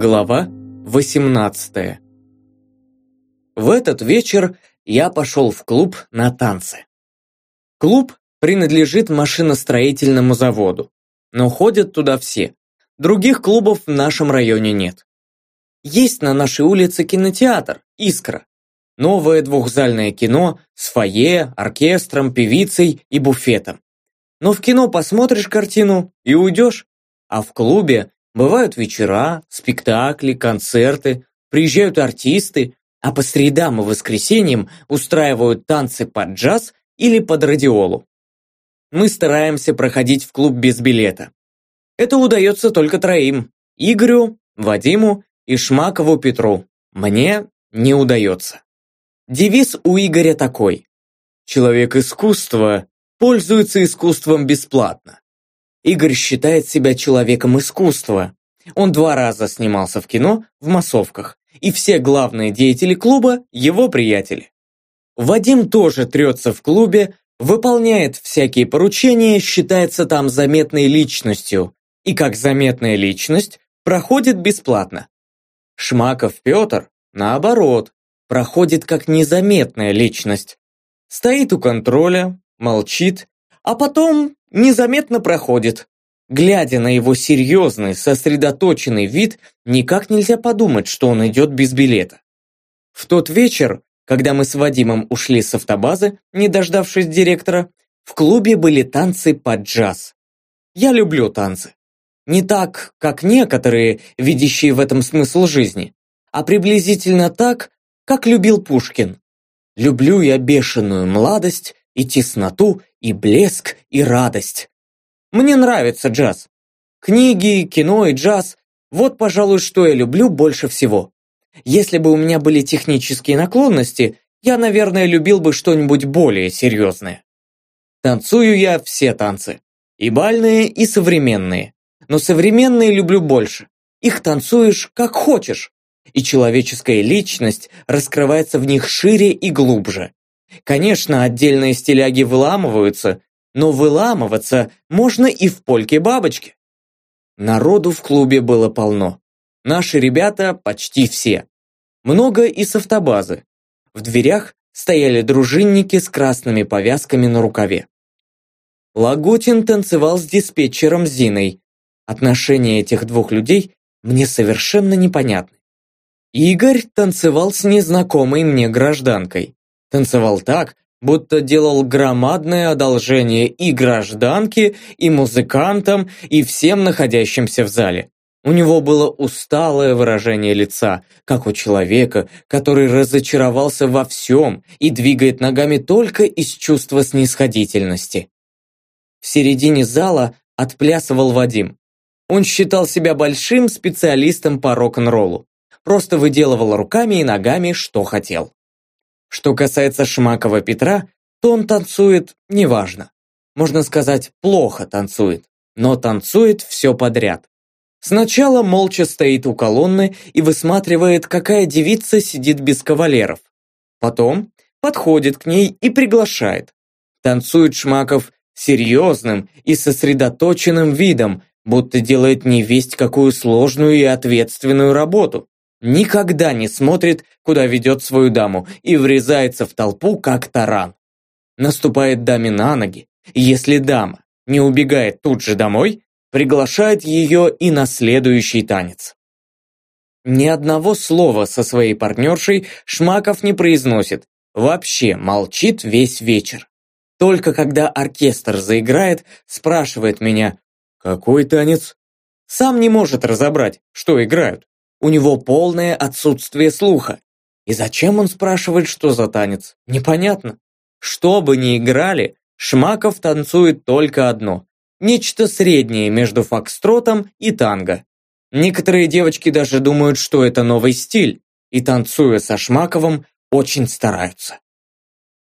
Глава 18 В этот вечер я пошел в клуб на танцы. Клуб принадлежит машиностроительному заводу, но ходят туда все. Других клубов в нашем районе нет. Есть на нашей улице кинотеатр «Искра». Новое двухзальное кино с фойе, оркестром, певицей и буфетом. Но в кино посмотришь картину и уйдешь, а в клубе Бывают вечера, спектакли, концерты, приезжают артисты, а по средам и воскресеньям устраивают танцы под джаз или под радиолу. Мы стараемся проходить в клуб без билета. Это удается только троим – Игорю, Вадиму и Шмакову Петру. Мне не удается. Девиз у Игоря такой. Человек искусства пользуется искусством бесплатно. Игорь считает себя человеком искусства. Он два раза снимался в кино в массовках, и все главные деятели клуба – его приятели. Вадим тоже трется в клубе, выполняет всякие поручения, считается там заметной личностью, и как заметная личность проходит бесплатно. Шмаков Петр, наоборот, проходит как незаметная личность. Стоит у контроля, молчит, а потом незаметно проходит. Глядя на его серьезный, сосредоточенный вид, никак нельзя подумать, что он идет без билета. В тот вечер, когда мы с Вадимом ушли с автобазы, не дождавшись директора, в клубе были танцы под джаз. Я люблю танцы. Не так, как некоторые, видящие в этом смысл жизни, а приблизительно так, как любил Пушкин. Люблю я бешеную младость и тесноту, и блеск, и радость. Мне нравится джаз. Книги, кино и джаз – вот, пожалуй, что я люблю больше всего. Если бы у меня были технические наклонности, я, наверное, любил бы что-нибудь более серьезное. Танцую я все танцы. И бальные, и современные. Но современные люблю больше. Их танцуешь как хочешь. И человеческая личность раскрывается в них шире и глубже. Конечно, отдельные стиляги выламываются, но выламываться можно и в польке-бабочке. Народу в клубе было полно. Наши ребята почти все. Много и с автобазы. В дверях стояли дружинники с красными повязками на рукаве. Лагутин танцевал с диспетчером Зиной. Отношения этих двух людей мне совершенно непонятны. Игорь танцевал с незнакомой мне гражданкой. Танцевал так, будто делал громадное одолжение и гражданке, и музыкантам, и всем находящимся в зале. У него было усталое выражение лица, как у человека, который разочаровался во всем и двигает ногами только из чувства снисходительности. В середине зала отплясывал Вадим. Он считал себя большим специалистом по рок-н-роллу. Просто выделывал руками и ногами, что хотел. Что касается Шмакова Петра, то он танцует неважно. Можно сказать, плохо танцует, но танцует все подряд. Сначала молча стоит у колонны и высматривает, какая девица сидит без кавалеров. Потом подходит к ней и приглашает. Танцует Шмаков серьезным и сосредоточенным видом, будто делает невесть какую сложную и ответственную работу никогда не смотрит, куда ведет свою даму, и врезается в толпу, как таран. Наступает даме на ноги, если дама не убегает тут же домой, приглашает ее и на следующий танец. Ни одного слова со своей партнершей Шмаков не произносит, вообще молчит весь вечер. Только когда оркестр заиграет, спрашивает меня «Какой танец?» Сам не может разобрать, что играют. У него полное отсутствие слуха. И зачем он спрашивает, что за танец? Непонятно. Что бы ни играли, Шмаков танцует только одно. Нечто среднее между фокстротом и танго. Некоторые девочки даже думают, что это новый стиль, и танцуя со Шмаковым, очень стараются.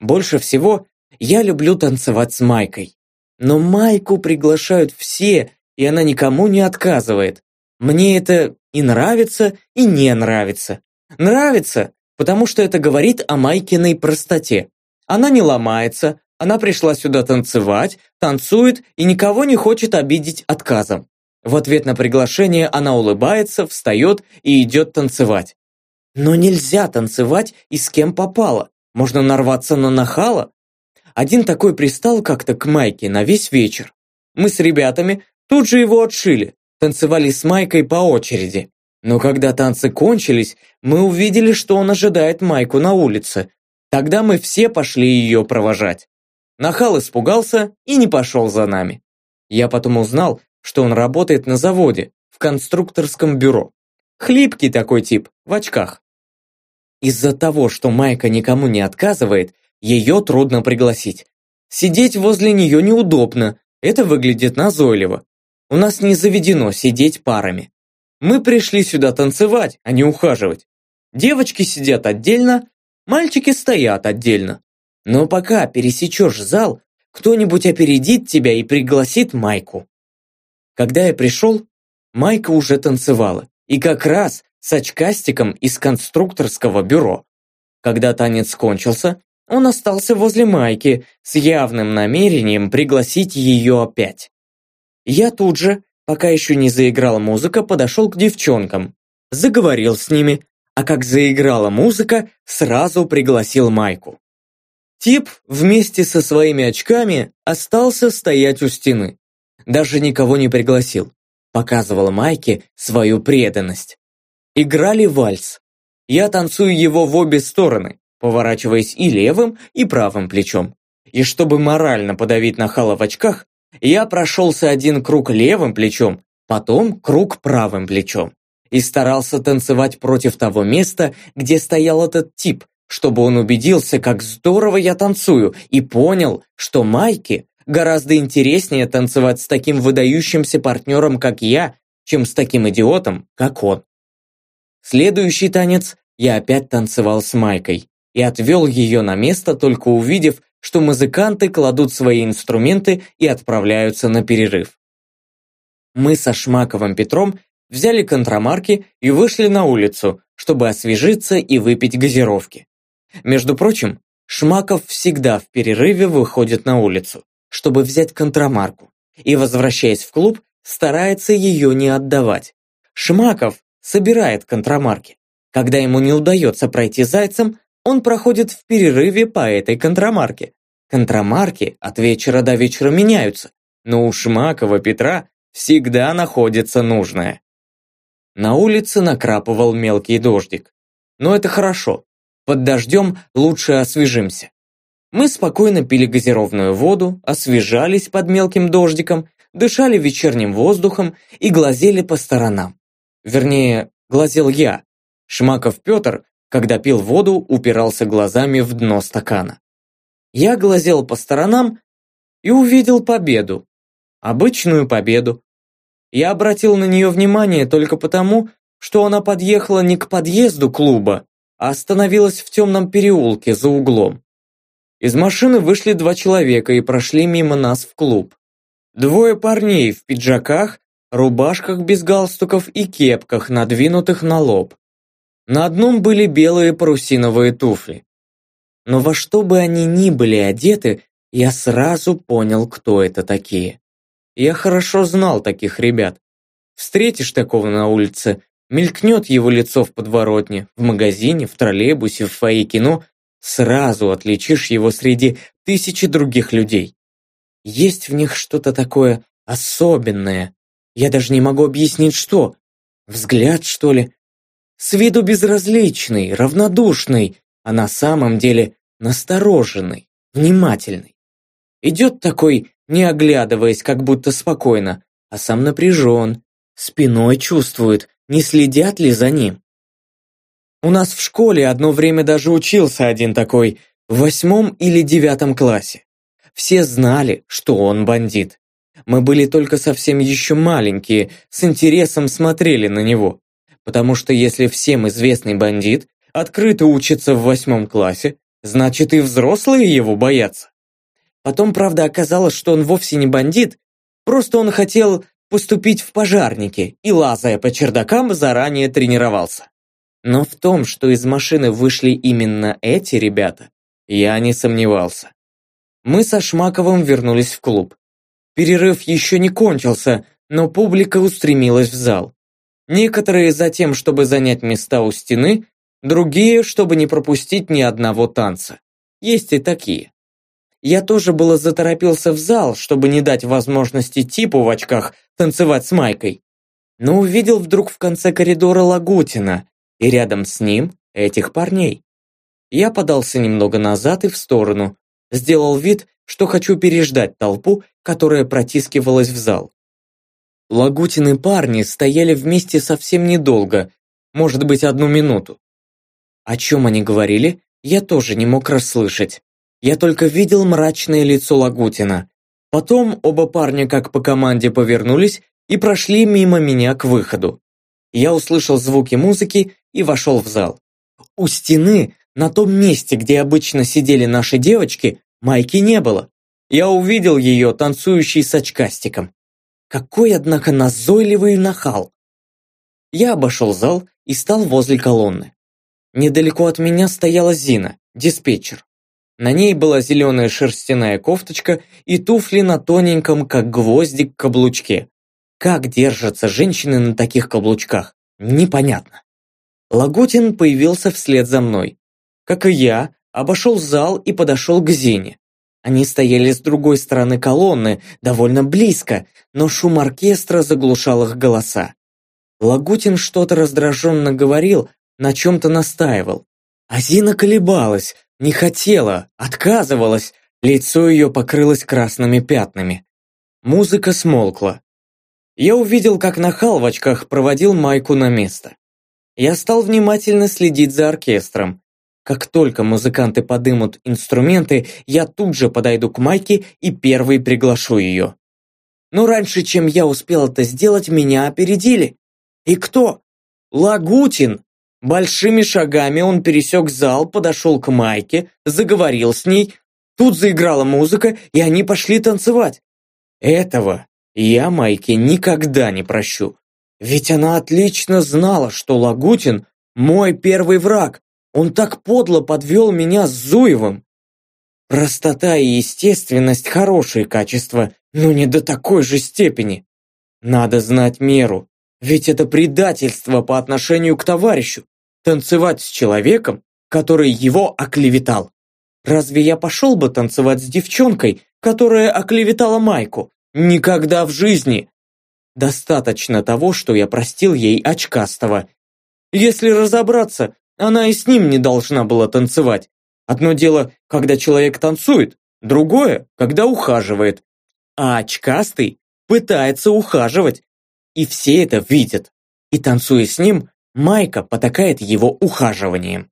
Больше всего я люблю танцевать с Майкой. Но Майку приглашают все, и она никому не отказывает. Мне это и нравится, и не нравится. Нравится, потому что это говорит о Майкиной простоте. Она не ломается, она пришла сюда танцевать, танцует и никого не хочет обидеть отказом. В ответ на приглашение она улыбается, встает и идет танцевать. Но нельзя танцевать и с кем попало. Можно нарваться на нахала. Один такой пристал как-то к Майке на весь вечер. Мы с ребятами тут же его отшили, танцевали с Майкой по очереди. Но когда танцы кончились, мы увидели, что он ожидает Майку на улице. Тогда мы все пошли ее провожать. Нахал испугался и не пошел за нами. Я потом узнал, что он работает на заводе, в конструкторском бюро. Хлипкий такой тип, в очках. Из-за того, что Майка никому не отказывает, ее трудно пригласить. Сидеть возле нее неудобно, это выглядит назойливо. У нас не заведено сидеть парами. Мы пришли сюда танцевать, а не ухаживать. Девочки сидят отдельно, мальчики стоят отдельно. Но пока пересечешь зал, кто-нибудь опередит тебя и пригласит Майку. Когда я пришел, Майка уже танцевала. И как раз с очкастиком из конструкторского бюро. Когда танец кончился, он остался возле Майки с явным намерением пригласить ее опять. Я тут же, пока еще не заиграла музыка, подошел к девчонкам, заговорил с ними, а как заиграла музыка, сразу пригласил Майку. Тип вместе со своими очками остался стоять у стены. Даже никого не пригласил. Показывал Майке свою преданность. Играли вальс. Я танцую его в обе стороны, поворачиваясь и левым, и правым плечом. И чтобы морально подавить нахала в очках, я прошелся один круг левым плечом, потом круг правым плечом. И старался танцевать против того места, где стоял этот тип, чтобы он убедился, как здорово я танцую, и понял, что Майке гораздо интереснее танцевать с таким выдающимся партнером, как я, чем с таким идиотом, как он. Следующий танец я опять танцевал с Майкой и отвел ее на место, только увидев, что музыканты кладут свои инструменты и отправляются на перерыв. Мы со Шмаковым Петром взяли контрамарки и вышли на улицу, чтобы освежиться и выпить газировки. Между прочим, Шмаков всегда в перерыве выходит на улицу, чтобы взять контрамарку, и, возвращаясь в клуб, старается ее не отдавать. Шмаков собирает контрамарки. Когда ему не удается пройти зайцем, он проходит в перерыве по этой контрамарке. Контрамарки от вечера до вечера меняются, но у Шмакова Петра всегда находится нужное. На улице накрапывал мелкий дождик. Но это хорошо. Под дождем лучше освежимся. Мы спокойно пили газированную воду, освежались под мелким дождиком, дышали вечерним воздухом и глазели по сторонам. Вернее, глазел я. Шмаков Петр, когда пил воду, упирался глазами в дно стакана. Я глазел по сторонам и увидел победу. Обычную победу. Я обратил на нее внимание только потому, что она подъехала не к подъезду клуба, а остановилась в темном переулке за углом. Из машины вышли два человека и прошли мимо нас в клуб. Двое парней в пиджаках рубашках без галстуков и кепках, надвинутых на лоб. На одном были белые парусиновые туфли. Но во что бы они ни были одеты, я сразу понял, кто это такие. Я хорошо знал таких ребят. Встретишь такого на улице, мелькнет его лицо в подворотне, в магазине, в троллейбусе, в фойе кино, сразу отличишь его среди тысячи других людей. Есть в них что-то такое особенное, я даже не могу объяснить, что. Взгляд, что ли? С виду безразличный, равнодушный, а на самом деле настороженный, внимательный. Идет такой, не оглядываясь, как будто спокойно, а сам напряжен, спиной чувствует, не следят ли за ним. У нас в школе одно время даже учился один такой, в восьмом или девятом классе. Все знали, что он бандит. Мы были только совсем еще маленькие, с интересом смотрели на него. Потому что если всем известный бандит открыто учится в восьмом классе, значит и взрослые его боятся. Потом, правда, оказалось, что он вовсе не бандит, просто он хотел поступить в пожарники и, лазая по чердакам, заранее тренировался. Но в том, что из машины вышли именно эти ребята, я не сомневался. Мы со Шмаковым вернулись в клуб. Перерыв еще не кончился, но публика устремилась в зал. Некоторые за тем, чтобы занять места у стены, другие, чтобы не пропустить ни одного танца. Есть и такие. Я тоже было заторопился в зал, чтобы не дать возможности типу в очках танцевать с Майкой. Но увидел вдруг в конце коридора Лагутина, и рядом с ним этих парней. Я подался немного назад и в сторону, сделал вид, что хочу переждать толпу, которая протискивалась в зал. Лагутины парни стояли вместе совсем недолго, может быть, одну минуту. О чем они говорили, я тоже не мог расслышать. Я только видел мрачное лицо Лагутина. Потом оба парня как по команде повернулись и прошли мимо меня к выходу. Я услышал звуки музыки и вошел в зал. У стены, на том месте, где обычно сидели наши девочки, майки не было. Я увидел ее, танцующей с очкастиком. Какой, однако, назойливый нахал! Я обошел зал и стал возле колонны. Недалеко от меня стояла Зина, диспетчер. На ней была зеленая шерстяная кофточка и туфли на тоненьком, как гвоздик, каблучке. Как держатся женщины на таких каблучках, непонятно. Лагутин появился вслед за мной. Как и я, обошел зал и подошел к Зине. Они стояли с другой стороны колонны, довольно близко, но шум оркестра заглушал их голоса. Лагутин что-то раздраженно говорил, на чем-то настаивал. Азина колебалась, не хотела, отказывалась, лицо ее покрылось красными пятнами. Музыка смолкла. Я увидел, как нахал в проводил Майку на место. Я стал внимательно следить за оркестром. Как только музыканты подымут инструменты, я тут же подойду к Майке и первый приглашу ее. Но раньше, чем я успел это сделать, меня опередили. И кто? Лагутин. Большими шагами он пересек зал, подошел к Майке, заговорил с ней. Тут заиграла музыка, и они пошли танцевать. Этого я Майке никогда не прощу. Ведь она отлично знала, что Лагутин – мой первый враг, он так подло подвел меня с Зуевым. Простота и естественность – хорошие качества, но не до такой же степени. Надо знать меру, ведь это предательство по отношению к товарищу. Танцевать с человеком, который его оклеветал. Разве я пошел бы танцевать с девчонкой, которая оклеветала Майку? Никогда в жизни. Достаточно того, что я простил ей очкастого. Если разобраться, она и с ним не должна была танцевать. Одно дело, когда человек танцует, другое, когда ухаживает. А очкастый пытается ухаживать. И все это видят. И танцуя с ним, Майка потакает его ухаживанием.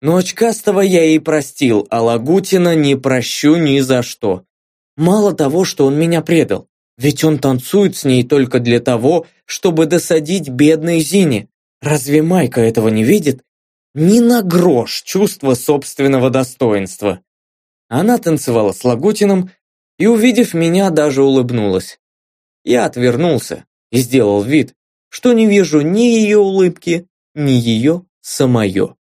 Но очкастого я ей простил, а Лагутина не прощу ни за что. Мало того, что он меня предал, ведь он танцует с ней только для того, чтобы досадить бедной Зине. Разве Майка этого не видит? Ни на грош чувства собственного достоинства. Она танцевала с Лагутиным и, увидев меня, даже улыбнулась. Я отвернулся и сделал вид, что не вижу ни ее улыбки, ни ее самое.